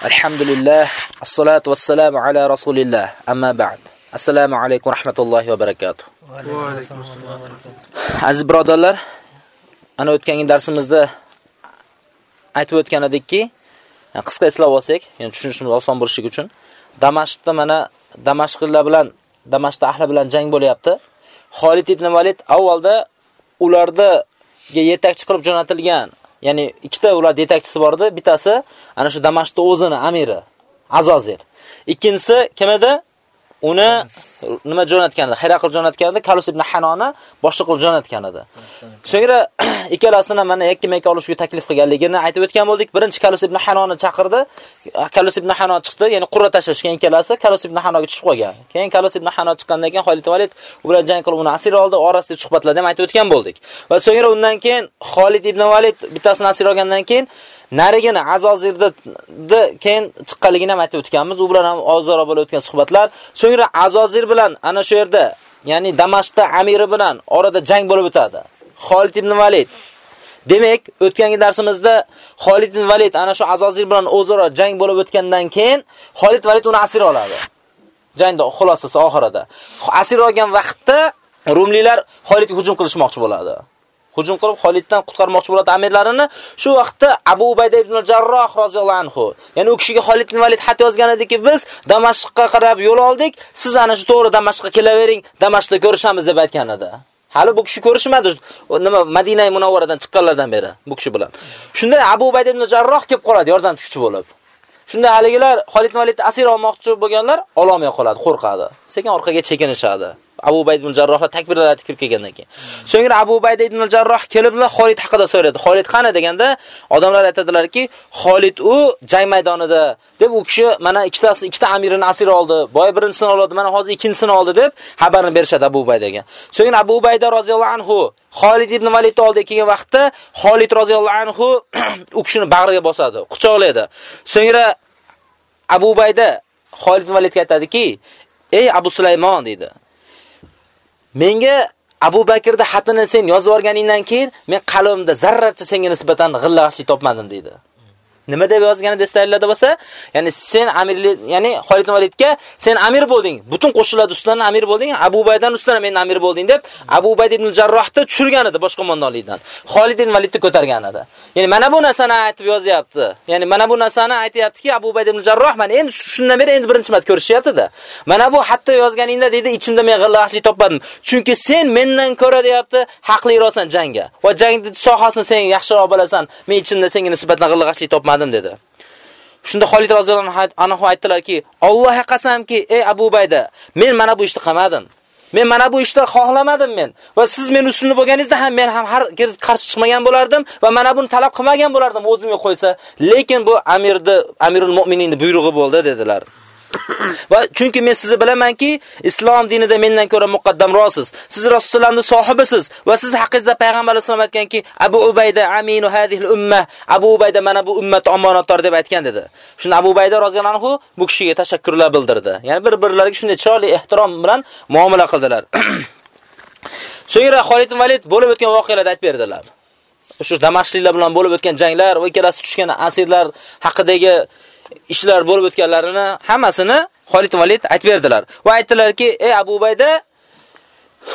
Alhamdulillah, assalatu vassalamu ala rasulillah. Amma ba'd. Assalomu alaykum rahmatullohi va barakatuh. Aziz birodarlar, ana o'tgan darsimizda aytib o'tgan edikki, qisqa eslab olsak, ya'ni tushunishimiz oson bo'lishi uchun, Damashqda mana Damashqliklar bilan, Damashqda ahli bilan jang bo'lyapti. Xolid ibn Valid avvalda ularda yetakchi qilib jo'natilgan ya'ni ikkita ular yetakchisi bor edi. Bittasi ana shu Damashqda o'zini amiri Azozil. Ikkinchisi kim edi? Uni nima jo'natgan edi? Hiraql jo'natgan edi, Kalus ibn Hanona boshliq qilib jo'natgan edi. So'ngra ikkalasini mana yakka-makka olishga taklif qilganligini aytib o'tgan bo'ldik. Birinchi Kalus ibn Hanona chaqirdi. Kalus ibn Hanona chiqdi, ya'ni qurra tashlashgan ikkalasi Kalus ibn Hanoga tushib qolgan. Keyin Kalus ibn Hanona chiqqandan keyin Xolid Valid u bilan jang qilib uni asir oldi, orasida suhbatlarda ham aytib o'tgan bo'ldik. Va so'ngra undan keyin Xolid ibn Valid bittasini asir olgandan keyin narigini Azozirda keyin chiqqanligini ham aytib o'tganmiz. U bilan ham ozora bo'lib o'tgan suhbatlar. So'ngra Azozir bilan ana shu yerda, ya'ni Damashqda amiri bilan orada jang bo'lib o'tadi. Xolid ibn Valid. Demak, o'tgangi darsimizda Xolid ibn Valid ana shu Azozir bilan o'zaro jang bo'lib o'tgandan keyin Xolid Valid uni asir oladi. Jangda xulosasi oxirida. Asir olgan vaqtda Rumliklar Xolidga hujum qilishmoqchi bo'ladi. Hujum qilib Xoliddan qutqarmoqchi bo'ladi amirlarini. Shu vaqtda Abu Ubayda ibn Jarroh roziyallohu anhu, ya'ni u kishiga Xolid ibn Valid xat yozgan ediki, biz Damashqqa qarab yo'l oldik, siz ana shu to'g'ri Damashqqa kelavering, Damashqda ko'rishamiz deb aytgan edi. Hali bu kishi ko'rishmadi, nima Madina Munawvaradan chiqqanlardan beri bu kishi bilan. Shunda Abu Ubayda ibn Jarroh kelib qoladi yordamchi bo'lib. Shunda haligilar Xolid ibn Validni asir olmoqchi bo'lganlar ololmay qoladi, qo'rqadi. Sekin orqaga chekinishadi. Abu Ubayd ibn Jarrohlar takbirlar aytib kirib kelgandan keyin. So'ngra Abu Ubayd ibn Jarroh keliblar Xolid haqida so'radi. Xolid qani deganda odamlar aytadilarki, Xolid u jang maydonida deb u kishi mana ikkitasi ikkita amirini asir oldi. Boy birinchisini oldi, mana hozir ikkinchisini oldi deb xabarni berishadi Abu Ubaydaga. So'ngra Abu Ubayda roziyallohu anhu Xolid ibn Valid oldiga kelgan vaqtda Xolid roziyallohu anhu u kishini bag'riga bosadi, quchoqlaydi. So'ngra Abu Ubayda Xolid ibn Validga aytadiki, "Ey Abu Sulaymon" dedi. Menga Abu Bakrda xatini sen yozib olganingdan keyin men qalbimda zarracha senga nisbatan g'illashlik topmadim dedi. Nima deb yozganida esinglarda bo'lsa, ya'ni sen amirlik, ya'ni Xolid ibn Validga sen amir bo'lding. Butun qo'shinlar ustidan amir bo'lding. Abu Baydan ustidan men amir bo'lding deb Abu Bayd ibn Jarrohni tushirgan edi boshqa qo'mondonlikdan. Xolid ibn Validni ko'targan edi. Ya'ni mana bu narsani aytib yozyapti. Ya'ni mana bu narsani aytayaptiki, Abu Bayd ibn Jarroh mana endi shundan beri endi birinchi marta ko'rishyapti-da. Mana bu hatto yozganingda dedi, ichimda men g'illashlik topmadim. Chunki sen mendan ko'ra deyapti, haqliroqsan jangga. Va jangning sohasini sen yaxshiroq bilasan. Men ichimda senga nisbatan g'illashlik topmadim. Qilmadim dedi. Shunda Xolid roziyallohu anhu aytdilarki, Allohga qasamki, ey Abu Bayda, men mana bu ishni qilmadim. Men mana bu ishni xohlamadim men. Va siz men ustunli bo'lganingizda ham men ham har qarshi chiqmagan bo'lardim va mana buni talab qilmagan bo'lardim o'zimga qo'ysa. Lekin bu amirni, Amirul Mu'mininning buyrug'i bo'ldi dedilar. Va chunki men sizni bilamanki, islom dinida mendan ko'ra muqaddamrosiz. Siz Rasulullohning sohibisiz va siz haqingizda payg'ambar sollallohu alayhi aytganki, Abu Ubayda aminu hadhihi al-umma. Abu Ubayda mana bu ummat omonatdor deb aytgan dedi. Shunda Abu Ubayda roziyallohu anhu bu kishiga tashakkurlar bildirdi. Ya'ni bir-birlariga shunday chiroyli ehtirom bilan muomala qildilar. So'ngra Xolid Valid bo'lib o'tgan voqealarni aytib berdilar. Shu Damashqliklar bilan bo'lib o'tgan janglar va ikkalasi tushgan asirlar haqidagi ishlar bo'lib o'tganlarini hammasini Xolid Valid aytib berdilar. Va aytdilarki, "Ey Abu Bayda,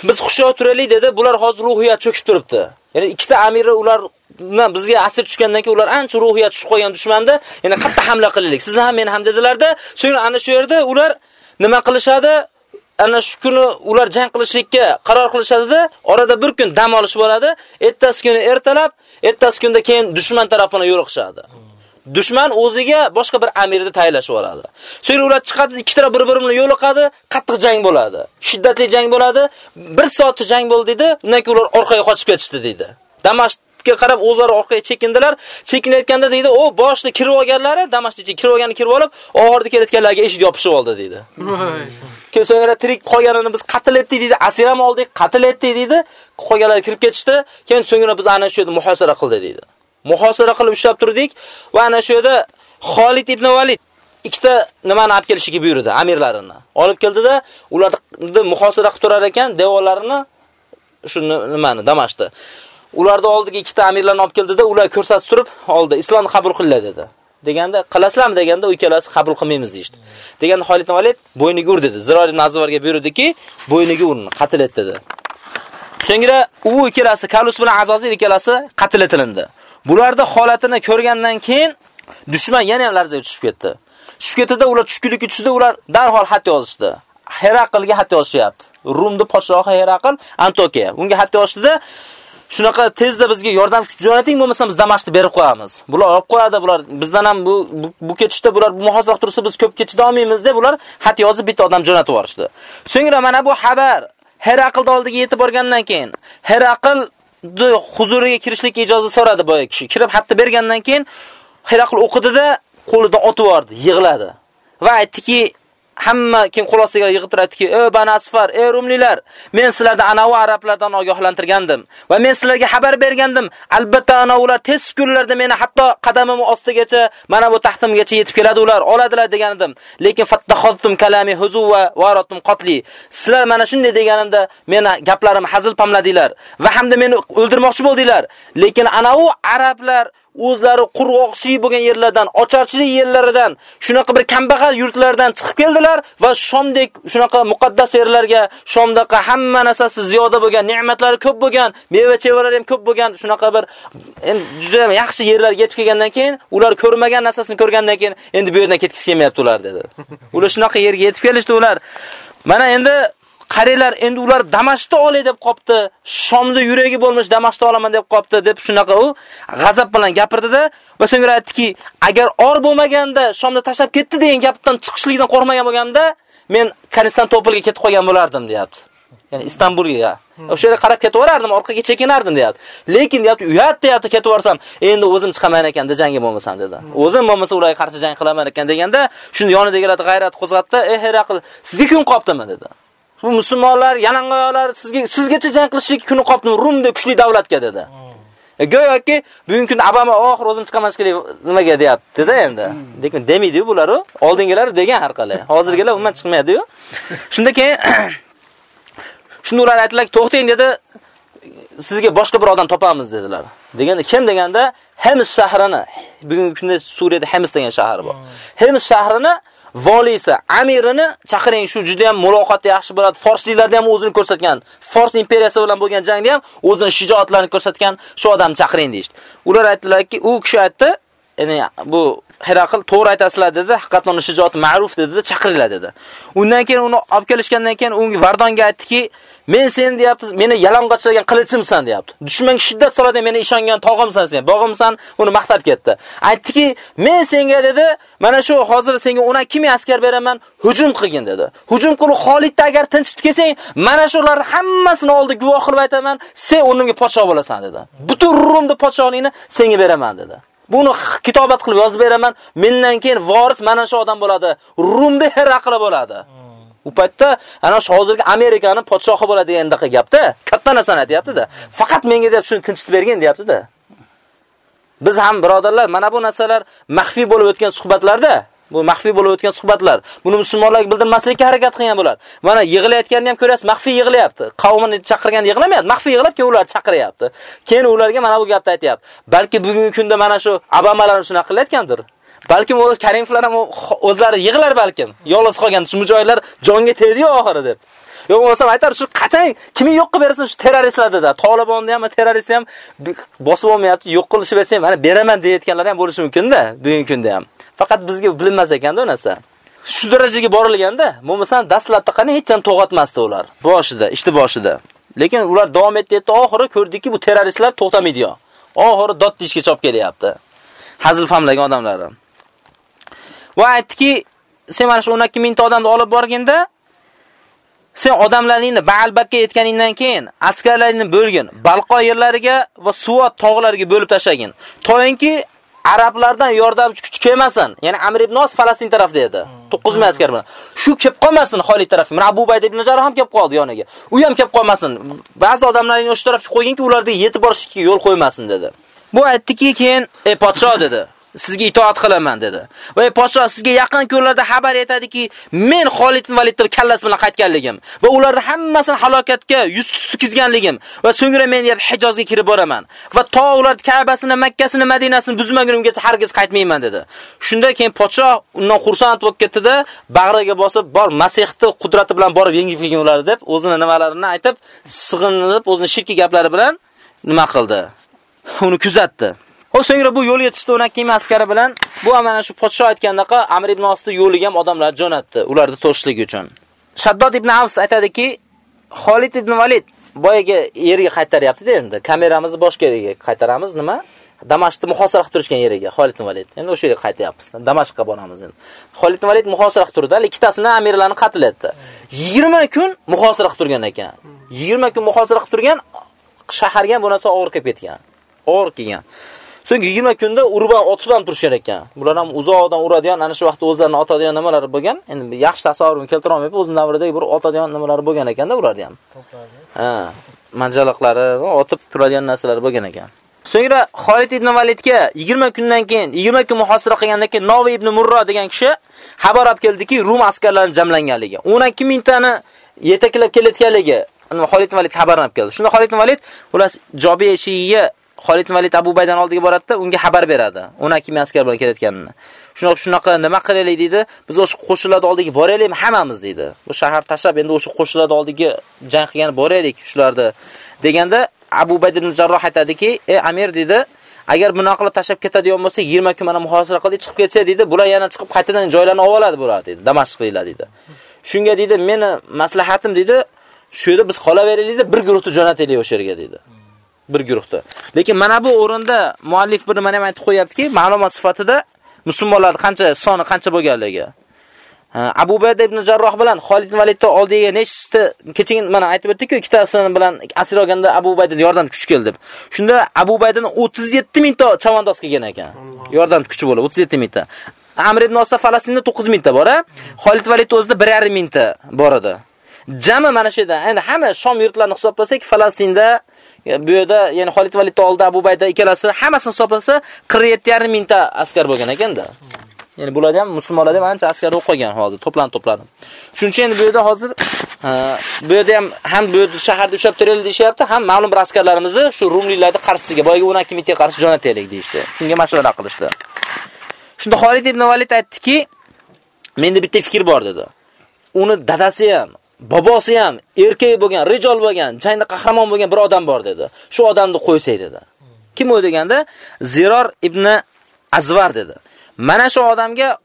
biz xushyor turaylik" dedi. Bular hozir ruhiyat cho'kib turibdi. Ya'ni ikkita amiri ular bizga asir tushgandan keyin ular ancha ruhiyat tushib qolgan dushmanda, ya'ni qatta hamla qilaylik. Siz ham men ham dedilarda. so'ng ana shu yerda ular nima qilishadi? ana shu kuni ular jang qilishlikka qaror qilishadi-da, orada bir kun dam olish bo'ladi. Ertasi kuni ertalab, ertasi kunda keyin dushman tarafini yo'liqishadi. Dushman o'ziga boshqa bir amirni tayinlashib yuboradi. So'ngra ular chiqadi, ikki taraf bir-biri bilan yo'liqadi, qattiq jang bo'ladi. Shiddatli jang bo'ladi. 1 soatcha jang bo'ldi dedi. Undan keyin ular orqaga qochib ketishdi dedi. Damashqga qarab o'zlari orqaga chekindilar. Chekinayotganda deydi, "O boshda kirib olganlari, Damashq ichiga kirib olganini kirib olib, oxirida kelayotganlarga eshik yopishib oldi" dedi. Keyin so'ngra tirik qolganini biz qatl etdik dedi, asir ham oldik, qatl etdik dedi. Qolganlar kirib ketishdi. Keyin so'ngra biz ana shu yerda muhosara qildik dedi. Muhosara qilib ushlab turdik va ana shu yerda Xolid ibn Valid ikkita nimani olib kelishiga buyurdi, amirlarini. Olib keldida, ularni muhosara qilib turar ekan, devorlarini shu nimani Damashqda. Ularni oldiga ikkita amirlarni olib keldida, ular ko'rsatib turib oldi, islomni qabul qilinglar dedi. deganda qilasizlarmi deganda u ikkalasi qabul qilmaymiz deydi. Deganda Xolid ibn Valid bo'yniga ur dedi. Ziroli nazvarga buyurdiki, bo'yniga urni, qatl et dedi. So'ngra u ikkalasi Kalus bilan Azozil ikkalasi qatl etilindi. Bularda holatini ko'rgandan keyin dushman yana ham larzaga tushib ketdi. Tushib ketida ular tushkunlikka tushdi, ular darhol xat yozishdi. Heraqlga xat yozishyapti. Rumni podshohi Heraql Antokiya. Unga xat yozishdi. shunaqa tezda bizga yordam jo'nating bo'lmasa biz Damashqni berib qo'yamiz. Bular olib qo'yadi, bular bizdan ham bu bu ketishda bular bu muhozirlik tursa biz ko'p ketishda olmaymiz deb ular xat yozib bitta odam jo'natib yuborishdi. So'ngra mana bu xabar Heraql oldiga yetib borgandan keyin Heraql huzuriga kirishlik ijozat so'radi boya kishi. Kirib xatni bergandan keyin Heraql o'qidida qo'lidan otib yubordi, yig'ladi. Va aytdiki, hamma kim xulosiga yig'ib turadiki, "Ey Bani Asfar, ey Rumlilar, men sizlarni anavi arablardan ogohlantirgandim va men sizlarga xabar bergandim. Albatta ana ular tez kunlarda meni hatto qadamim ostigacha, mana bu taxtimgacha yetib keladi ular, oladilar degandim. Lekin fattaxoztum kalami huzu va varatum qatli. Sizlar mana shunday deganimda meni gaplarim hazil pamladinglar va hamda meni o'ldirmoqchi bo'ldinglar. Lekin anavi arablar o'zlari qurg'oqchilik bo'lgan yerlardan, ocharchilik yerlaridan, shunaqa bir kambag'al yurtlardan chiqib keldilar va Shomdek shunaqa muqaddas yerlarga, Shomdaqa hamma narsasi ziyoda bo'lgan, ne'matlari ko'p bo'lgan, meva-chevalari ham ko'p bo'lgan, shunaqa bir endi juda ham yaxshi yerlarga yetib kelgandan keyin, ular ko'rmagan narsasini ko'rgandan keyin endi bu yerdan ketgisi kelmayapti ular dedi. Ular shunaqa yerga yetib kelishdi ular. Mana endi qaranglar, endi ular Damashqni olay deb qopti. Shomda yuragi bo'lmish Damashqni olaman deb qopti deb shunaqa u g'azab bilan gapirdi-da va so'ngra aytdiki, agar or bo'lmaganda Shomda tashab ketdi degan gapdan chiqishlikdan qo'rqmagan bo'lganda, men Konstantinopolga ketib qolgan bo'lardim, deyapti. Ya'ni Istanbulga. O'sha yerga qarab ketaverardim, orqaga chekinardim, deyapti. Lekin deyapti, uyat deyapti, ketib borsam, endi o'zim chiqaman ekan, jangga bo'lmasam dedi. O'zim bo'lmasa ularga qarshi jang qilaman ekan deganda, shuni yonidagilar g'ayrat qo'zg'atdi, "Ey Heraql, sizga kun qopdimi?" dedi. Bu musulmonlar yalangoyoqlar sizga sizgacha jang qilishlik kuni qopdi Rumda kuchli davlatga dedi. Hmm. E, go'yoki bugungi kunda Obama oxir o'zim chiqaman kerak nimaga deyapti-da endi. Hmm. Lekin demaydi bular u. Oldingilar degan har qalay. Hozirgilar umuman chiqmaydi-yu. Shunda keyin shunda ular aytdilar, "To'xtang" dedi. Sizga boshqa bir odam topamiz dedilar. Deganda kim deganda Hemis shahrini, bugungi kunda Suriyada Hemis degan shahar bor. Hmm. Hemis shahrini volisi, amirini chaqiring, shu juda ham muloqotda yaxshi bo'ladi. Forsliklarda ham o'zini ko'rsatgan, Fors imperiyasi bilan bo'lgan jangda ham o'zini shijoatlarini ko'rsatgan shu odamni chaqiring deydi. Ular aytdilarki, u kishi aytdi, ya'ni bu Heraql to'g'ri aytasizlar dedi, haqiqatdan uni ma'ruf dedi, chaqiringlar dedi. Undan keyin uni olib kelishgandan keyin unga Vardonga aytdiki, Men sen deyapti, meni yalang'ochlagan qilichimsan deyapti. Dushmanga shiddat soladi, meni ishongan tog'imsan sen, bog'imsan, uni maqtab ketdi. Aytdiki, men senga dedi, mana shu hozir senga 12 ming askar beraman, hujum qilgin dedi. Hujum qilib Xolidni agar tinchitib kelsang, mana shularni hammasini oldi guvoh qilib aytaman, sen o'rnimga podshoh bo'lasan dedi. Butun Rumni podshohligini senga beraman dedi. Buni kitobat qilib yozib beraman. Mendan keyin voris mana shu odam bo'ladi. Rumda Heraqla bo'ladi. U paytda ana shu hozirgi Amerikani podshohi bo'ladi degandaqa gapda, katta narsani aytayapti-da. Faqat menga deb shuni tinchitib bergin deyapti-da. Biz ham birodarlar, mana bu narsalar maxfiy bo'lib o'tgan suhbatlarda Bu maxfiy bo'lib o'tgan suhbatlar. Buni musulmonlarga bildirmaslikka harakat qilgan bo'ladi. Mana yig'layotganini ham ko'rasiz, maxfiy yig'layapti. Qavmini chaqirgan yig'lamayapti, maxfiy yig'lab keyin ular chaqiryapti. Keyin ularga mana bu gapni aytayapti. Balki bugungi kunda mana shu Obamalar shunaqa qilayotgandir. balkim o'z Karimovlar ham o'zlari yig'lar balkim. Yolg'iz qolgan shu mujohidlar jonga tegdi-yu oxiri deb. Yo'q bo'lsa aytar shu qachon kimni yo'q qilib bersin shu terroristlar dedi. Tolibonni ham, terroristni ham bosib olmayapti, yo'q qilishib bersam, mana beraman deyotganlar ham bo'lishi mumkin-da bugungi kunda ham. Faqat bizga bilinmas ekanda u narsa. Shu darajaga borilganda, bo'lmasa dastlabda qani hech ham to'g'atmasdi ular. Boshida, ishni boshida. Lekin ular davom etdi, oxiri ko'rdikki, bu terroristlar to'xtamaydi yo. Oxiri dot tishga chop kelyapti. Hazil famlagan odamlari. Va aytdiki, sen mana shu 12 mingta odamni olib borganda, sen odamlaringni Ba'albakka yetganingdan keyin askarlaringni bo'lgin, Balqo yerlariga va Suvat tog'lariga bo'lib tashlagin. To'yinki arablardan yordamchi kuch kelmasin. Ya'ni Amr ibn Os Falastin tarafda edi. 9 ming askar bilan. Shu kelib qolmasin Xolid tarafi. Mana Abu Bayd ibn Jarroh ham kelib qoldi yoniga. U ham kelib qolmasin. Ba'zi odamlarni o'sha tarafga qo'yginki, ularga yetib borishga yo'l qo'ymasin dedi. Bu aytdiki, keyin "Ey podsho" dedi. sizga itoat qilaman dedi. Va podshoh sizga yaqin kunlarda xabar yetadiki, men Xolid ibn Validni kallasi bilan qaytganligim va ularni hammasini halokatga yuz tutganligim va so'ngra men yer Hijozga kirib boraman va to ular Ka'basini, Makkasini, Madinasini buzmagunimgacha hargiz qaytmayman dedi. Shunda keyin podshoh undan xursand bo'lib ketdi-da, bag'riga bosib, bor Masihni qudrati bilan borib yengib kelgan ular deb o'zini nimalarini aytib, sig'inib, o'zini shirki gaplari bilan nima qildi? Uni kuzatdi. O so'ngra bu yo'l yetishdi undan keyin askari bilan bu mana shu podshoh aytgandaqa Amr ibn Osni yo'liga ham odamlar jo'natdi, ularni to'shlik uchun. Shaddod ibn Avs aytadiki, Xolid ibn Valid boyaga yerga qaytaryapti-da endi. Kameramizni boshqa yerga qaytaramiz, nima? Damashqni muhosara qilib turishgan yeriga Xolid ibn Valid. Endi o'sha yerga qaytyapmiz. Damashqqa boramiz endi. Xolid ibn Valid muhosara qilib turdi, ikkitasini amirlarni qatl etdi. 20 kun muhosara qilib turgan ekan. 20 kun muhosara qilib turgan shaharga bu narsa og'ir kelib ketgan. Og'ir kelgan. So'ng 20 kunda urban otib ham turishar ekan. Bular ham uzoqdan uradigan, ana shu vaqtda o'zlarini otadigan nimalari bo'lgan. Endi yaxshi tasavvurni keltira olmayman, o'z davridagi bir otadigan nimalari bo'lgan ekanda ularda ham. Ha, manjaloqlari, otib turadigan narsalar bo'lgan ekan. So'ngra Xolid ibn Validga 20 kundan keyin, 20 kun muhosara qilgandan keyin Novi ibn Murro degan kishi xabar olib keldiki, Rum askarlari jamlanganligi. 12 mingtani yetaklab kelayotganligi Xolid ibn Valid xabar olib keldi. Shunda Xolid ibn Valid ular Jobiy Shiyiga Xolid Valid Abu Baydan oldiga boradi unga xabar beradi. Uni kim askar bilan kelayotganini. Shunaqa shunaqa nima qilaylik deydi? Biz o'sha qo'shinlar oldiga boraylikmi hammamiz deydi. Bu shahar tashab endi o'sha qo'shinlar oldiga jang qilgan boraylik shularni deganda Abu Bayd ibn Jarroh aytadiki, "Ey amir" dedi, agar bunaqa qilib tashab ketadigan bo'lsa 20 kun mana muhosara qilib chiqib ketsa dedi, bular yana chiqib qaytadan joylarni oladi bular dedi. Damashqliklar dedi. Shunga dedi, meni maslahatim dedi, shu yerda biz qolaveraylik deb bir guruhni jo'nataylik o'sha yerga dedi. Bir guruhda. Lekin mana bu o'rinda muallif bir nima ham aytib qo'yaptiki, ma'lumot sifatida musulmonlar qancha soni qancha bo'lganligi. Abu Bayda ibn Jarroh bilan Xolid ibn Validni oldiga nechta kechagin mana aytib o'tdik-ku, ikkitasini bilan asir olganda Abu Bayda yordam kuch keldi. Shunda Abu Baydaning 37 mingta chavandoz kelgan ekan. Yordam kuchi bo'lib 37 mingta. Amr ibn Osda Falastinda 9 mingta bor, a? Xolid Valid o'zida 1.5 mingta bor edi. Jami mana shu yerda, endi hamma Shom yurtlarini hisoblasak, Falastinda bu yerda, ya'ni Xolid Valid oldi Abu Bayda ikkalasi hammasini hisoblasa 47,5 mingta askar bo'lgan ekanda. Ya'ni bularda ham musulmonlarda ham ancha askar o'q qolgan hozir, to'planib to'planib. Shuncha endi bu yerda hozir bu yerda ham ham bu yerda shaharda ushlab turaylik deyapti, ham ma'lum bir askarlarimizni shu rumliklarning qarshisiga, boyagi 12 mingga qarshi jo'nataylik deyishdi. Shunga mashvara qilishdi. Shunda Xolid ibn Valid aytdiki, menda bitta fikr bor dedi. Uni dadasi ham, bobosi ham erkak bo'lgan, rijol bo'lgan, jangda qahramon bo'lgan bir odam bor dedi. Shu odamni qo'ysay dedi. Kim u deganda Ziror ibn Azvar dedi. Mana shu odamga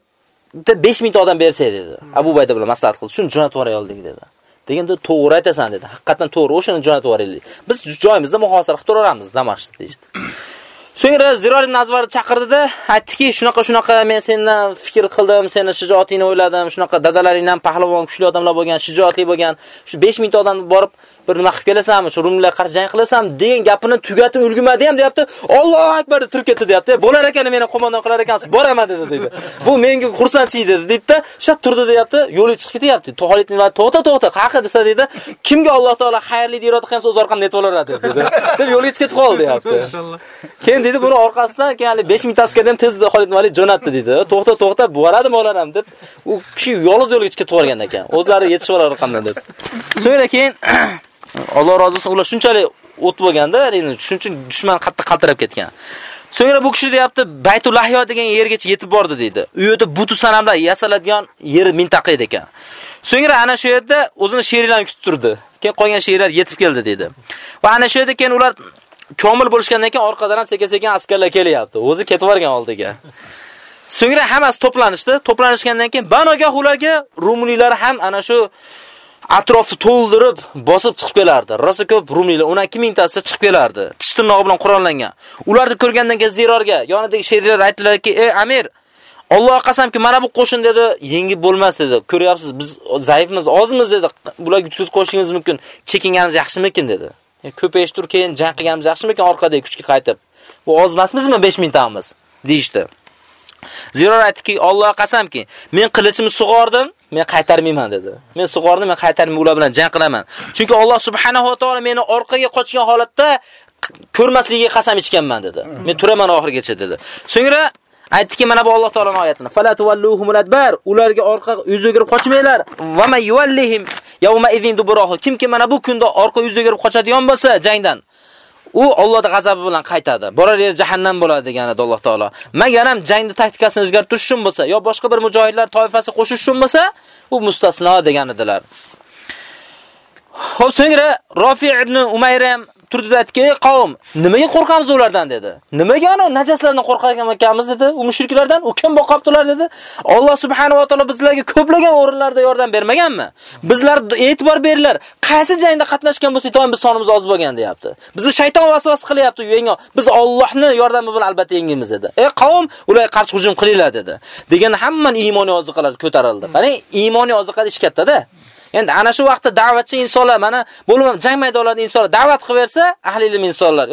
5000 ta odam bersa dedi. Abu Bayda bilan maslahat qildi. Shuni jo'natib yuboraylik dedi. Deganda to'g'ri aytasan dedi. Haqiqatan to'g'ri, o'shani jo'natib yuboraylik. Biz joyimizda muhosara qilib turaveramiz Damashqda deydi. So'ngra Ziror ibn Azvar chaqirdida, aytdiki, shunaqa shunaqa men sendan fikr qildim, seni shijoatingni o'yladim, shunaqa dadalaringdan pahlavon, kuchli odamlar bo'lgan, shijoatli bo'lgan, shu 5000 ta odamni borib bir nima qilib kelasanmi, shu rumlar qarshi jang qilasan degan gapini tugatib ulgumadi ham deyapti. Allohu akbar deb turib ketdi deyapti. Bo'lar ekan meni qo'mondon qilar ekansiz, boraman dedi dedi. Bu menga xursandchilik dedi deydi-da, shat turdi deyapti, yo'lga chiqib ketyapti. To'g'ritni va to'xta to'xta, qaqa desa dedi, kimga Alloh taolo xayrli iroda qilsa o'z orqamdan netib olaradi dedi. Deb yo'lga chiqib ketib qoldi deyapti. Keyin dedi buni orqasidan keyin 5000 tasga ham tezda Xolid Malik jo'natdi dedi. To'xta to'xta, boradimi olaram deb u kishi yolg'iz yo'lga chiqib ketib qolgan ekan. O'zlari yetishib olar orqamdan deb. So'ngra keyin Alloh rozi bo'lsin, ular shunchalik o't bo'lganda, endi shuning dushman qattiq qaltirab ketgan. So'ngra bu kishi deyapti, Baytul Lahyo degan yergacha yetib bordi dedi. U yerda butu sanamlar yasaladigan yer mintaqa edi ekan. So'ngra ana shu yerda o'zini sheriklarni kutib turdi. Keyin qolgan sherlar yetib keldi dedi. Va ana shu yerda keyin ular komil bo'lishgandan keyin orqadan ham sekin-sekin askarlar kelyapti. O'zi ketib borgan oldiga. So'ngra hammasi to'planishdi. To'planishgandan keyin banogoh ularga rumuniylar ham ana shu atrofni to'ldirib bosib chiqib kelardi. Rosa ko'p rumlilar, 12 mingtasi chiqib kelardi. Tish tirnog'i bilan qurollangan. Ularni ko'rgandan keyin Zirorga, yonidagi sherlar aytdilarki, "Ey Amir, Alloh qasamki, mana bu qo'shin dedi, yengib bo'lmas dedi. Ko'ryapsiz, biz zaifmiz, ozmiz dedi. Bularga yutqizib qo'yishingiz mumkin. Chekinganimiz yaxshimikin dedi. Ko'payish tur keyin jang qilganimiz yaxshimikin orqadagi kuchga qaytib. Bu oz emasmizmi 5000 tamiz deyishdi. Ziror aytdiki, Alloh qasamki, men qilichimni sug'ordim, men qaytarmayman dedi. Men sug'ordim, men qaytarmayman, ular bilan jang qilaman. Chunki Alloh subhanahu va taolo meni orqaga qochgan holatda ko'rmasligiga qasam ichganman dedi. Men turaman oxirigacha dedi. So'ngra Aytdiki, mana bu Alloh taolaning oyatini. Fala tuvalluhumul adbar. Ularga orqa yuz o'girib qochmanglar. Va may yuvallihim yawma idzin duburahu. Kimki mana bu kunda orqa yuz o'girib qochadigan bo'lsa jangdan, u Allohning g'azabi bilan qaytadi. Borar yer jahannam bo'ladi deganida Alloh taolo. Magar ham jangni taktikasini o'zgartirish uchun bo'lsa, yo boshqa bir mujohidlar toifasi qo'shish uchun bo'lsa, u mustasno deganidilar. Xo'p, so'ngra Rafi ibn Umayr ham turdi aytdiki, qavm, nimaga qo'rqamiz ulardan dedi. Nimaga ana najaslardan qo'rqar ekanmiz dedi, u mushriklardan, u kim boqaptilar dedi. Alloh subhanahu va taolo bizlarga ko'plagan o'rinlarda yordam bermaganmi? Bizlar e'tibor beringlar Qaysi jangda qatnashgan bo'lsak, to'g'ri biz sonimiz oz bo'lgan deyapti. Bizni shayton vasvas qilyapti, yengo. Biz Allohni yordami bilan albatta yengimiz dedi. Ey qavm, ular qarshi hujum qilinglar dedi. Degan hamma iymoniy oziqalar ko'tarildi. Qarang, iymoniy oziqalar ish katta-da. Endi ana shu vaqtda da'vatchi insonlar mana bo'lmam jang maydonlarida insonlar da'vat qilib bersa, ahli ilm insonlar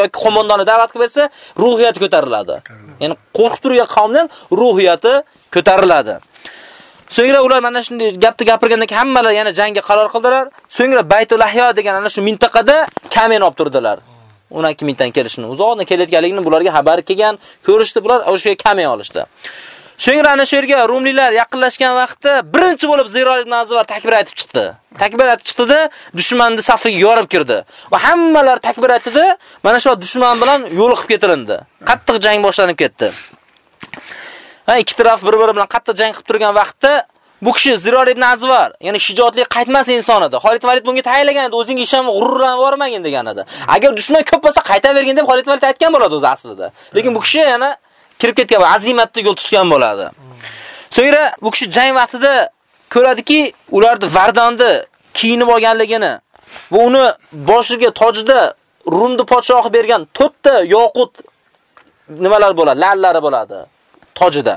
yoki qo'mondonni da'vat qilib bersa, ruhiyati ko'tariladi. Ya'ni qo'rqib turgan qavmning ruhiyati ko'tariladi. So'ngra ular mana shunday gapni gapirgandan keyin hammalar yana jangga qaror qildilar. So'ngra Baytul Ahyo degan ana shu mintaqada kamen olib turdilar. 12 mingdan kelishini, uzoqdan kelayotganligini bularga xabar kelgan, ko'rishdi bular, o'sha kamen olishdi. So'ngra ana shu yerga rumliklar yaqinlashgan vaqtda birinchi bo'lib Zirol ibn Azvar takbir aytib chiqdi. Takbir aytib chiqdi-da, dushmanni safiga yorib kirdi. Va hammalar takbir aytdi. Mana shu dushman bilan yo'l qilib ketilindi. Qattiq jang boshlanib ketdi. Ha, ikki taraf bir-biri bilan qattiq jang qilib turgan vaqtda bu kishi Ziror ibn Azvar, ya'ni shijoatli qaytmas inson edi. Xolid Valid bunga tayinlagan edi, o'zing isham g'ururlanib bormagin degan edi. Agar dushman ko'p bo'lsa qaytavergin deb Xolid Valid aytgan bo'ladi o'zi aslida. Lekin bu kishi yana kirib ketgan va yo'l tutgan bo'ladi. So'ngra bu kishi jang vaqtida ko'radiki, ularni vardonni kiyinib olganligini va uni boshiga tojida Rumni podshohi bergan 4 ta yoqut nimalar bo'ladi, lallari bo'ladi tojida.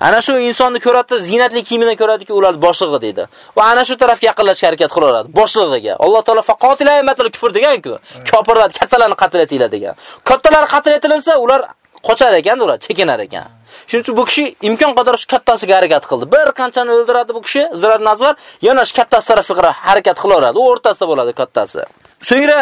Ana shu insonni ko'radi, zinatli kiyimidan ko'radiki, ular boshlig'i deydi. Va ana shu tarafga yaqinlashga harakat qilaveradi, boshlig'iga. Alloh taolo faqotilay matal kufr degan-ku. Kofirlar kattalarni qatl etinglar degan. Kattalar qatl etilsa, ular qochar ekan ular, chekinar ekan. Shuning uchun bu kishi imkon qadar shu kattasiga harakat qildi. Bir qanchani o'ldiradi bu kishi, Zirar Nazvar, yana shu kattasi tarafiga harakat qilaveradi. U o'rtasida bo'ladi kattasi. So'ngra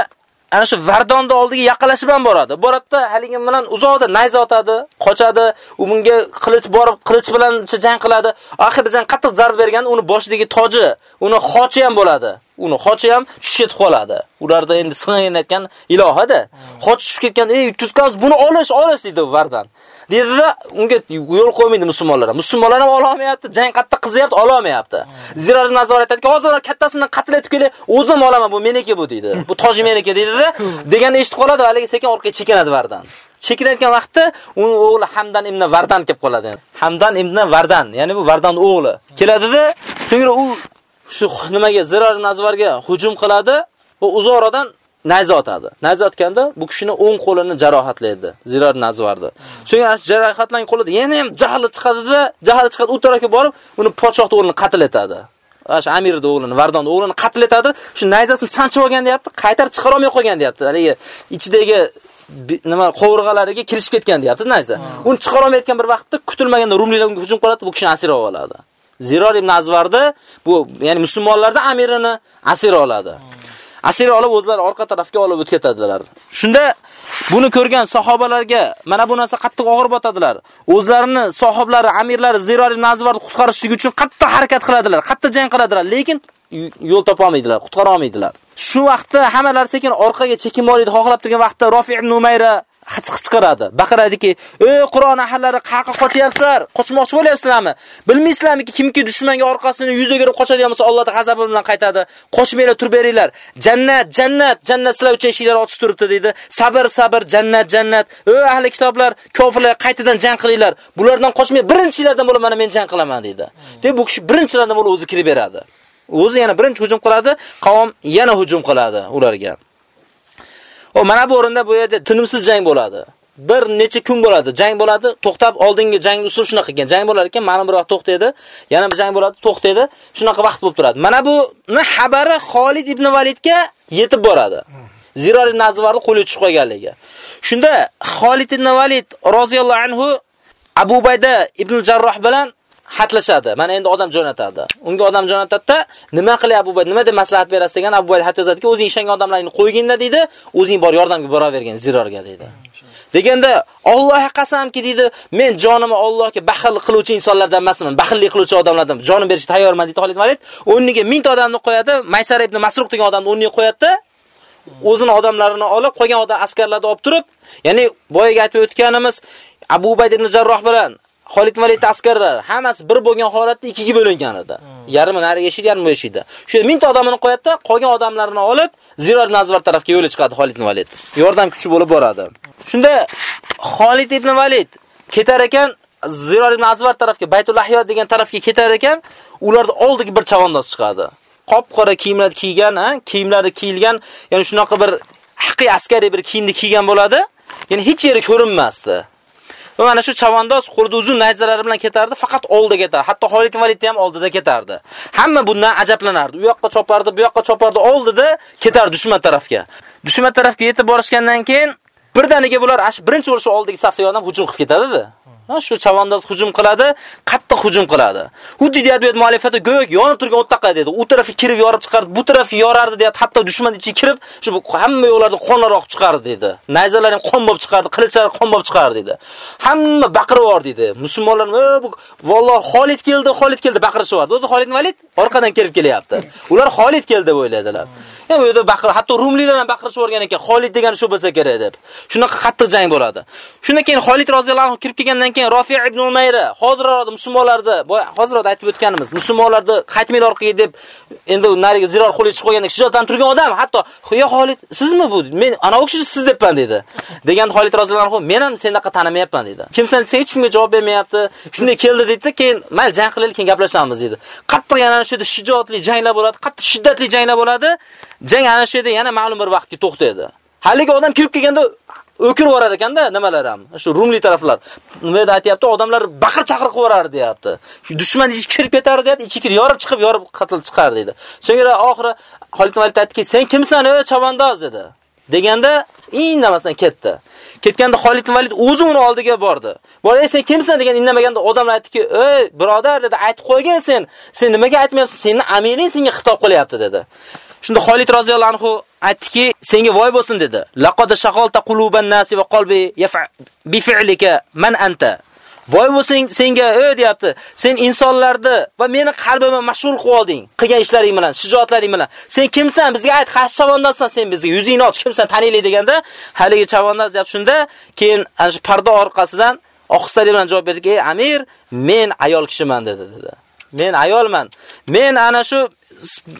ana shu Vardonni oldiga yaqinlashib ham boradi. Boratda haligi bilan uzoqda nayza otadi, qochadi, u bunga qilich borib, qilich bilan jang qiladi. Oxirida jang qattiq zarb bergan, uni boshidagi toji, uni xochi ham bo'ladi. Uni xochi ham tushib ketib qoladi. Ularda endi sig'inayotgan ilohada. Xochi tushib ketgan, "Ey, 300 qaz buni olish, olish" dedi Vardan. Dedi-da, unga yo'l qo'ymaydi musulmonlar. Musulmonlar ham olmayapti, jang qattiq qizyapti, olmayapti. Ziroat nazorat aytadiki, "Hozir kattasini qatl etib kelib, o'zim olaman, bu meniki bu" dedi. Bu toji meniki dedi-da, deganni eshitib qoladi, haligi sekin orqaga chekinadi Vardan. chekinayotgan vaqtda uni o'g'li Hamdan ibn Vardan kelib qoladi. Hamdan ibn Vardan, ya'ni bu Vardan o'g'li. Keladida, so'ngra u shu nimaga Zirar Nazvarga hujum qiladi va uzoqroqdan nayza otadi. Nayza otganda bu kishini o'ng qo'lini jarohatlaydi. Zirar Nazvardi. So'ngra jarohatlangan qo'lida yana ham jahli chiqadi-da, jahli chiqadi u tarafga borib, uni podshohning o'g'lini qatl etadi. Ash Amirning o'g'lini, Vardon o'g'lini qatl etadi. Shu nayzasini sanchib olgan deyapti, qaytarib chiqara olmay qolgan deyapti. Haligi ichidagi nima qovurg'alariga kirishib ketgan deyapti nayza. Uni chiqara olmayotgan bir vaqtda kutilmaganda rumliklar unga hujum qiladi, bu kishini asir oladi. Ziror ibn Azvarda bu, ya'ni musulmonlarning amirini asir oladi. Asir olib o'zlari orqa tarafga olib o'tib ketadilar. Shunda buni ko'rgan sahobalarga mana bu narsa qattiq og'ir botadilar. O'zlarini sohiblari, amirlari Ziror ibn Azvarni qutqarishlik uchun qattiq harakat qiladilar, qattiq jang qiladilar, lekin yo'l topa olmaydilar, qutqara olmaydilar. Shu vaqtda hammalari sekin orqaga chekinmoqlikni xohlab turgan vaqtda Rofi ibn Umayra qichqiradi. Baqiradiki, "Ey Qur'on ahllari, qayerga qochyapsizlar? Qochmoqchi bo'lyapsizlarmi? Bilmaysizlarmiki, kimki dushmanga orqasini yuzaga kirib qochadigan bo'lsa, Allohning g'azabi bilan qaytadi. Qochmanglar, turib beringlar. Jannat, jannat, jannat sizlar uchun eshiklar ochiq turibdi" dedi. Sabr, sabr, jannat, jannat. Ey ahli kitoblar, kofirlar qaytadan jang qilinglar. Bulardan qochmang, birinchilardan bo'lib mana men jang qilaman dedi. Deb bu kishi birinchilardan bo'lib o'zi kirib beradi. O'zi yana birinchi hujum qiladi, qavm yana hujum qiladi ularga. O mana bu o'rinda bu yerda tinimsiz jang bo'ladi. Bir necha kun bo'ladi, jang bo'ladi, to'xtab oldingi jang usul shunaqa ekan. Jang bo'lar ekan, ma'lum bir vaqt to'xtaydi, yana bir jang bo'ladi, to'xtaydi, shunaqa vaqt bo'lib turadi. Mana bu xabari Xolid ibn Validga yetib boradi. Ziror ibn Azvarni qo'li tushib qolganligi. Shunda Xolid ibn Valid roziyallohu anhu Abu Bayda ibn Jarroh bilan xatlashadi. Mana endi odam jo'natadi. Unga odam jo'natadi-da, nima qilay Abu Bayd, nima deb maslahat berasiz degan Abu Bayd xat yozadiki, o'zing ishongan odamlarni qo'yginda deydi, o'zing bor yordamga boravergin Zirorga deydi. Deganda Allohga qasamki deydi, men jonimni Allohga baxil qiluvchi insonlardan emasman, baxillik qiluvchi odamlardan jonim berishga tayyorman deydi Xolid Valid. O'rniga 1000 ta odamni qo'yadi, Maysar ibn Masruq degan odamni o'rniga qo'yadi o'zini odamlarini olib, qolgan odam askarlarni olib turib, ya'ni boyaga aytib o'tganimiz Abu Ubayd ibn Jarroh bilan Xolid Valid askarlar hammasi bir bo'lgan holatda ikkiga bo'lingan edi. Yarmi nariga yashaydi, yarmi bu. Shu 1000 ta odamini qo'yadi, qolgan odamlarini olib, Ziror Nazvar tarafga yo'l chiqadi Xolid Valid. Yordam kuchi bo'lib boradi. Shunda Xolid ibn Valid ketar ekan, Ziror ibn Azvar tarafga, Baytul Ahyo degan tarafga ketar ekan, ularda oldiga bir chavandoz chiqadi. Qop-qora kiyimlar kiygan, kiyimlari kiyilgan, ya'ni shunaqa bir haqiqiy askariy bir kiyimni kiygan bo'ladi. Ya'ni hech yeri ko'rinmasdi. Va mana shu chavandoz qo'lida uzun nayzalari bilan ketardi, faqat oldiga ketardi. Hatto Xolid Valid ham oldida ketardi. Hamma bundan ajablanardi. U yoqqa chopardi, bu yoqqa chopardi, oldida ketardi dushman tarafga. Dushman tarafga yetib borishgandan keyin birdaniga bular ash birinchi bo'lishi oldigi safga odam hujum qilib ketadi-da. shu chavandoz hujum qiladi, qat hujum qiladi. Xuddi deydi bu muallifati yonib turgan o'tdaqa dedi. U tarafi kirib yorib chiqardi, bu tarafi yorardi deyat, Hatto dushman ichiga kirib, shu hamma yo'llarda qonlar chiqardi dedi. Nayzalar ham qon bo'lib chiqardi, qilichlar qon bo'lib chiqardi dedi. Hamma baqirib yubordi dedi. Musulmonlar, "Bu valloh Xolid keldi, Xolid keldi" baqirishardi. O'zi Xolid Valid orqadan kelib kelyapti. Ular Xolid keldi deb o'yladilar. Ya u yerda baqir, hatto rumliklar ham baqirib yuborgan ekan, Xolid degani shu bo'lsa kerak deb. Shunaqa qattiq jang bo'ladi. Shundan keyin Xolid roziyallohu anhu kirib kelgandan keyin Rafi ibn Umayra hozirroq musulmonlarni, hozirroq aytib o'tganimiz, musulmonlarni qaytmaylar orqaga deb endi nariga ziror Xolid chiqib qo'ygandan shijoatdan turgan odam, hatto "Ya Xolid, sizmi bu? Men ana u kishi siz debman" dedi. Degan Xolid roziyallohu anhu, "Men ham senaqa tanimayapman" dedi. Kimsan sen hech kimga javob bermayapti. Shunday keldi dedi, keyin mayli jang qilaylik, keyin gaplashamiz dedi. Qattiq yana shu yerda shijoatli janglar bo'ladi, qattiq shiddatli janglar bo'ladi. Jang ana shu yerda yana ma'lum bir vaqtga to'xtaydi. Haligi odam kirib kelganda o'kirib yorar ekanda nimalar ham. Shu Rumli taraflar. Nima deb aytayapti? Odamlar baqir chaqir qilib yurar deyapti. Shu dushman ichiga kirib ketar deyapti, ichiga kirib yorib chiqib, yorib qatl chiqar dedi. So'ngra oxiri Xolid Valid aytdiki, "Sen kimsan, ey chavandoz?" dedi. Deganda indamasdan ketdi. Ketganda Xolid Valid o'zi uni oldiga bordi. "Bola, sen kimsan?" degan indamaganda odamlar aytdiki, "Ey, birodar" dedi, "Aytib qo'ygan sen. Sen nimaga aytmayapsan? Seni amiring senga xitob qilyapti" dedi. Shunda Xolid roziyallohu anhu aytdiki, senga voy bo'lsin dedi. Laqad shaqalta quluban nasi va qalbi bi fi'lika man anta. Voy bo'lsin senga ey deyapti. Sen insonlarni va meni qalbimni mashg'ul qilib olding. Qilgan ishlaring bilan, shijoatlaring bilan. Sen kimsan? Bizga ayt, qaysi chavondansan sen bizga? Yuzingni och, kimsan? Taniylik deganda, haligi chavondan deyapti shunda, keyin ana shu parda orqasidan oqsalik bilan javob berdik. "Ey amir, men ayol kishiman" dedi dedi. Men ayolman. Men ana shu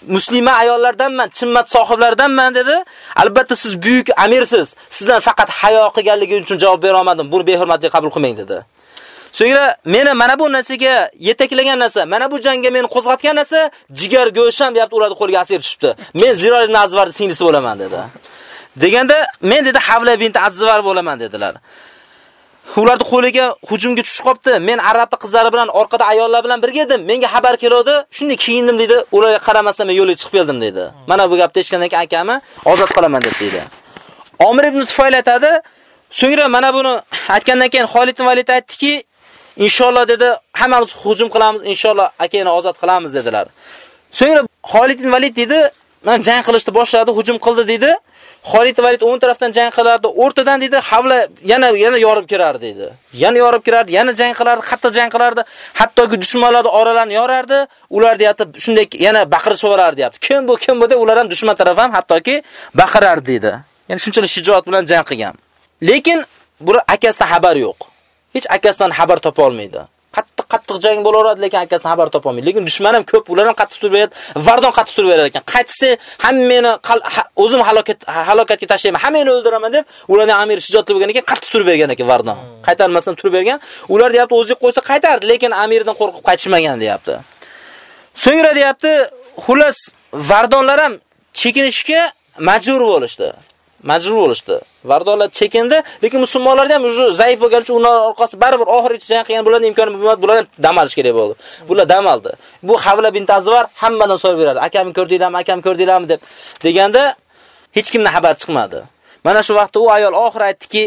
muslima ayollardanman, chimmat sohiblaridanman dedi. Albatta siz buyuk amirsiz. Sizdan faqat hayo qilganligi uchun javob bera olmadim. Buni behurmatlik qabul qilmang dedi. So'ngra meni mana bu narsaga yetaklagan narsa, mana bu jangga meni qo'zg'atgan narsa jigar go'sham deyapti, ularni qo'lga asir tushibdi. Men Ziror ibn Azvarning singlisi bo'laman dedi. Deganda men dedi Havla bint Azvar bo'laman dedilar. Ularning qo'liga hujumga tushib qopti. Men arabta qizlari bilan orqada ayollar bilan birga edim. Menga xabar keldi. Shunday kiyindim dedi. Ularga qaramasdan men yo'lga chiqib keldim dedi. Mana bu gapni eshitgandan keyin akami ozod qilaman deb dedi. Omir ibn Tufayl aytadi, so'ngra mana buni aytgandan keyin Xolid ibn Valid aytdiki, inshaalloh dedi, hammamiz hujum qilamiz, inshaalloh akani ozod qilamiz dedilar. So'ngra Xolid ibn Valid dedi, men jang qilishni boshladi, hujum qildi dedi. Xolid Valid o'ng tarafdan jang qilardi, o'rtadan dedi, havla yana yana yorib kirardi dedi. Yana yorib kirardi, yana jang qilardi, qattiq jang qilardi, hattoki dushmanlarning oralarini yorardi. Ular deyapti, shunday yana baqirishib yuborardi deyapti. Kim bu, kim bu deb ular ham dushman taraf ham hattoki baqirardi dedi. Ya'ni shunchalik shijoat bilan jang qilgan. Lekin buni akasidan xabar yo'q. Hech akasidan xabar topa olmaydi. Qattiq jang bo'laveradi, lekin akasi xabar topolmaydi. Lekin dushman ham ko'p, ular ham qattiq turib beradi. Vardon qattiq turib berar ekan. Qaytsa hammani o'zim halokat halokatga tashlayman, hammani o'ldiraman deb, ularning amir shijoatli bo'lgan ekan, qattiq turib bergan ekan Vardon. Qaytarmasdan turib bergan. Ular deyapti, o'ziga qo'ysa qaytardi, lekin amirdan qo'rqib qaytishmagan deyapti. So'ngra deyapti, xullas Vardonlar ham chekinishga majbur bo'lishdi. Majbur bo'lishdi. Vardonlar chekindi, lekin musulmonlarda ham уже zaif bo'lgancha ular orqasi baribir oxirigacha jang qilgan bo'ladi, imkoni bo'lmadi, bular ham dam olish kerak bo'ldi. Bular dam oldi. Bu Havla bint Azvar hammadan so'rab beradi. Akamni ko'rdinglarmi, akamni ko'rdinglarmi deb deganda hech kimdan xabar chiqmadi. Mana shu vaqtda u ayol oxir aytdiki,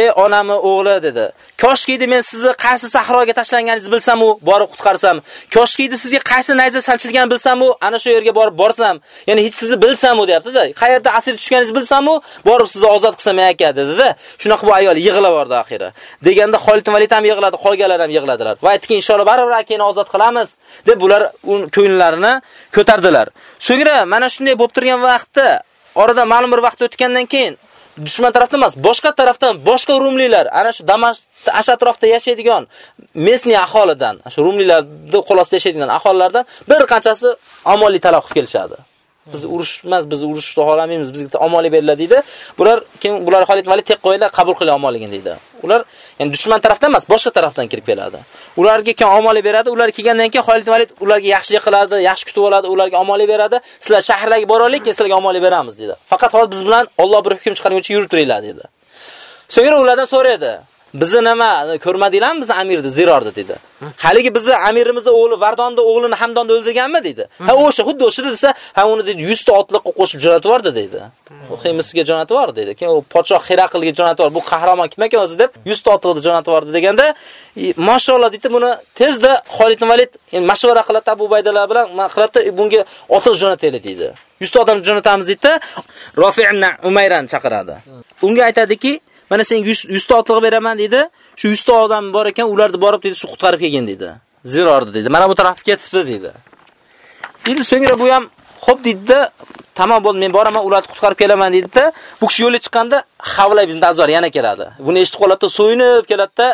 ey onami o'g'li dedi. Koshki edi men sizni qaysi sahroga tashlanganingizni bilsam u borib qutqarsam. Koshki edi sizga qaysi nayza sanchilganini bilsam u ana shu yerga borib borsam, ya'ni hech sizni bilsam u deyapti-da. Qayerda asir tushganingizni bilsam u borib sizni ozod qilsam aka dedi-da. Shunaqa bu ayol yig'lavordi oxiri. Deganda Xolid Valid ham yig'ladi, qolganlar ham yig'ladilar. Va aytdiki, inshaalloh baribir akani ozod qilamiz deb bular ko'ngllarini ko'tardilar. So'ngra mana shunday bo'lib turgan vaqtda orada ma'lum bir vaqt o'tgandan keyin dushman tarafdan emas, boshqa tarafdan boshqa rumliklar, ana shu Damashq ash atrofida yashaydigan mesni aholidan, shu rumlilarni qo'lasida yashaydigan aholilardan bir qanchasi omonlik talab qilib kelishadi. Biz urushmas, biz urushni xohlamaymiz, bizga omonlik beriladi deydi. Bular kim bular Xolid Valid tek qo'yinglar, qabul qiling omonligini deydi. Ular ya'ni dushman tarafdan emas, boshqa tarafdan kirib keladi. Ularga kim omonlik beradi, ular kelgandan keyin Xolid Valid ularga yaxshilik qiladi, yaxshi kutib oladi, ularga omonlik beradi. Sizlar shaharlarga boraylik, keyin sizlarga omonlik beramiz deydi. Faqat hozir biz bilan Alloh bir hukm chiqarguncha yurib turinglar dedi. So'ngra ulardan so'raydi. Bizni nima ko'rmadinglarmi bizni amirni zirordi dedi. Haligi bizni amirimizni o'g'li Vardonni o'g'lini Hamdonni o'ldirganmi dedi. Ha o'sha xuddi o'sha desa, ha uni dedi 100 ta otliqqa qo'shib jo'natib yubordi dedi. U Xemisiga jo'natib yubordi dedi. Keyin u podshoh Xiraqilga jo'natib yubordi. Bu qahramon kim ekan o'zi deb 100 ta otliqni jo'natib yubordi deganda, mashalloh dedi, buni tezda Xolid Valid mashvara qiladi Abu Baydalar bilan, qiladi bunga otliq jo'nataylik dedi. 100 ta odam jo'natamiz dedi. Ibn Umayran chaqiradi. Unga aytadiki, mana senga 100 ta otliq beraman dedi. Shu 100 ta odam bor ekan, ularni borib dedi, shu qutqarib kelgan dedi. Zirordi dedi. Mana bu tarafga ketibdi dedi. Dedi, so'ngra bu ham xo'p dedi, tamom bo'ldi, men boraman, ularni qutqarib kelaman dedi-da, bu kishi yo'lga chiqqanda Havla ibn Azor yana keladi. Buni eshitib qolatda so'yinib keladi-da,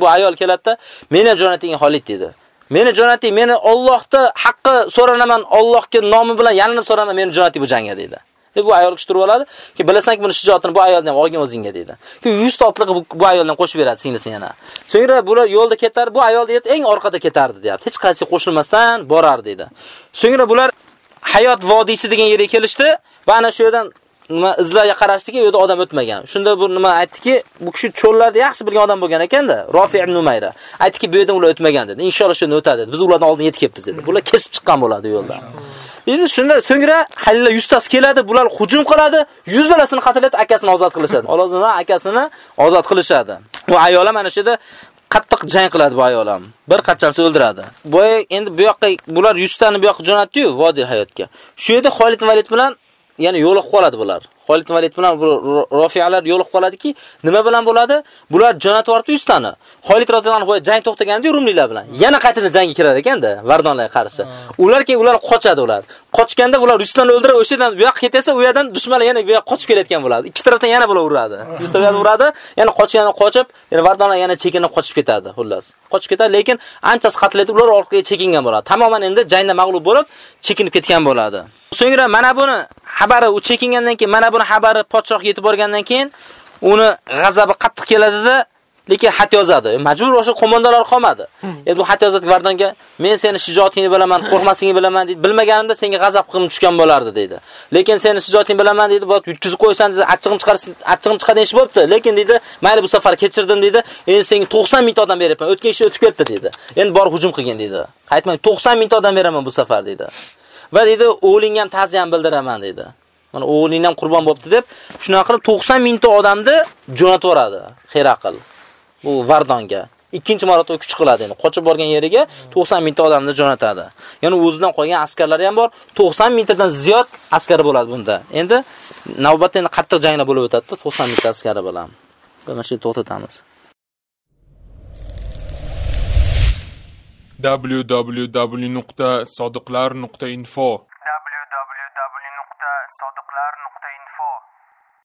bu ayol keladi-da, meni ham jo'nating Xolid dedi. Meni jo'nating, meni Allohda haqqi so'ranaman, Allohga nomi bilan yalinib so'ranaman, meni jo'nating bu jangga dedi. Deb bu ayol kishi turib oladi. Ki bilasanki buni shijoatini bu ayoldan ham olgin o'zingga deydi. Ki 100 totliq bu ayoldan qo'shib beradi singlisi yana. So'ngra bular yo'lda ketar, bu ayol deydi eng orqada ketardi deyapti. Hech qaysi qo'shilmasdan borar dedi. So'ngra bular Hayot vodiysi degan yerga kelishdi va ana shu yerdan nima izlarga qarashdiki, u yerda odam o'tmagan. Shunda bu nima aytdiki, bu kishi cho'llarda yaxshi bilgan odam bo'lgan ekanda, Rofi ibn Umayra. Aytdiki, bu yerdan ular o'tmagan dedi. Inshaalloh shuni o'tadi dedi. Biz ulardan oldin yetib kelibmiz dedi. Bular kesib chiqqan bo'ladi yo'ldan. Endi shundan so'ngra Halila 100 tasi keladi, bular hujum qiladi, 100 talasini qatl akasini ozod qilishadi. Olozdan akasini ozod qilishadi. Bu ayola mana shu yerda qattiq jang qiladi bu ayol ham. Bir qachchasi o'ldiradi. Bu endi bu yoqqa bular 100 tani bu yoqqa jo'natdi-yu, vodiy hayotga. Shu yerda Xolid Valid bilan yana yo'liq qoladi bular. Xolid Valid bilan bu Rofiyalar yo'liq qoladiki, nima bilan bo'ladi? Bular jo'natib yubordi 100 tani. Xolid roziyallohu anhu jang to'xtaganda rumliklar bilan yana qaytadan jangga kirar ekanda, Vardonlarga qarshi. Ular keyin ular qochadi ular. Qochganda bular 100 tani o'ldirib, o'sha yerdan bu yoqqa ketsa, u yerdan dushmanlar yana bu yoqqa qochib kelayotgan bo'ladi. Ikki tarafdan yana bular uradi. 100 ta uradi, yana qochganda qochib, yana Vardonlar yana chekinib qochib ketadi, xullas. Qochib ketadi, lekin anchasi qatl etib ular orqaga chekingan bo'ladi. Tamoman endi jangda mag'lub bo'lib, chekinib ketgan bo'ladi. So'ngra mana buni xabari u chekingandan keyin mana buni xabari podshohga yetib borgandan keyin uni g'azabi qattiq keladida lekin xat yozadi. Majbur o'sha qo'mondonlar qolmadi. Hmm. Endi bu xat yozadi Vardonga, men seni shijoatingni bilaman, qo'rqmasligingni bilaman deydi. Bilmaganimda senga g'azab qilib tushgan bo'lardi deydi. Lekin seni shijoatingni bilaman deydi, bu yutkizib qo'ysan dedi, achchig'im chiqarsin, achchig'im chiqadi ish bo'pti. Lekin deydi, mayli bu safar kechirdim deydi. Endi senga 90 ming odam beryapman. O'tgan ish o'tib ketdi deydi. Endi bor hujum qilgin deydi. Qaytmang, 90 ming odam beraman bu safar deydi. Va deydi, o'g'lingga ham ta'ziyam bildiraman deydi. Mana o'g'ling ham qurbon bo'pti deb, shunaqa qilib 90 mingta odamni jo'natib yuboradi Xeraql. Bu Vardonga. Ikkinchi marotaba kuch qiladi endi. Qochib borgan yeriga 90 mingta odamni jo'natadi. Ya'ni o'zidan qolgan askarlari ham bor. 90 mingtadan ziyod askari bo'ladi bunda. Endi navbatda endi qattiq janglar bo'lib o'tadi 90 mingta askari bilan. Mana shu to'xtatamiz. www.sodiqlar.info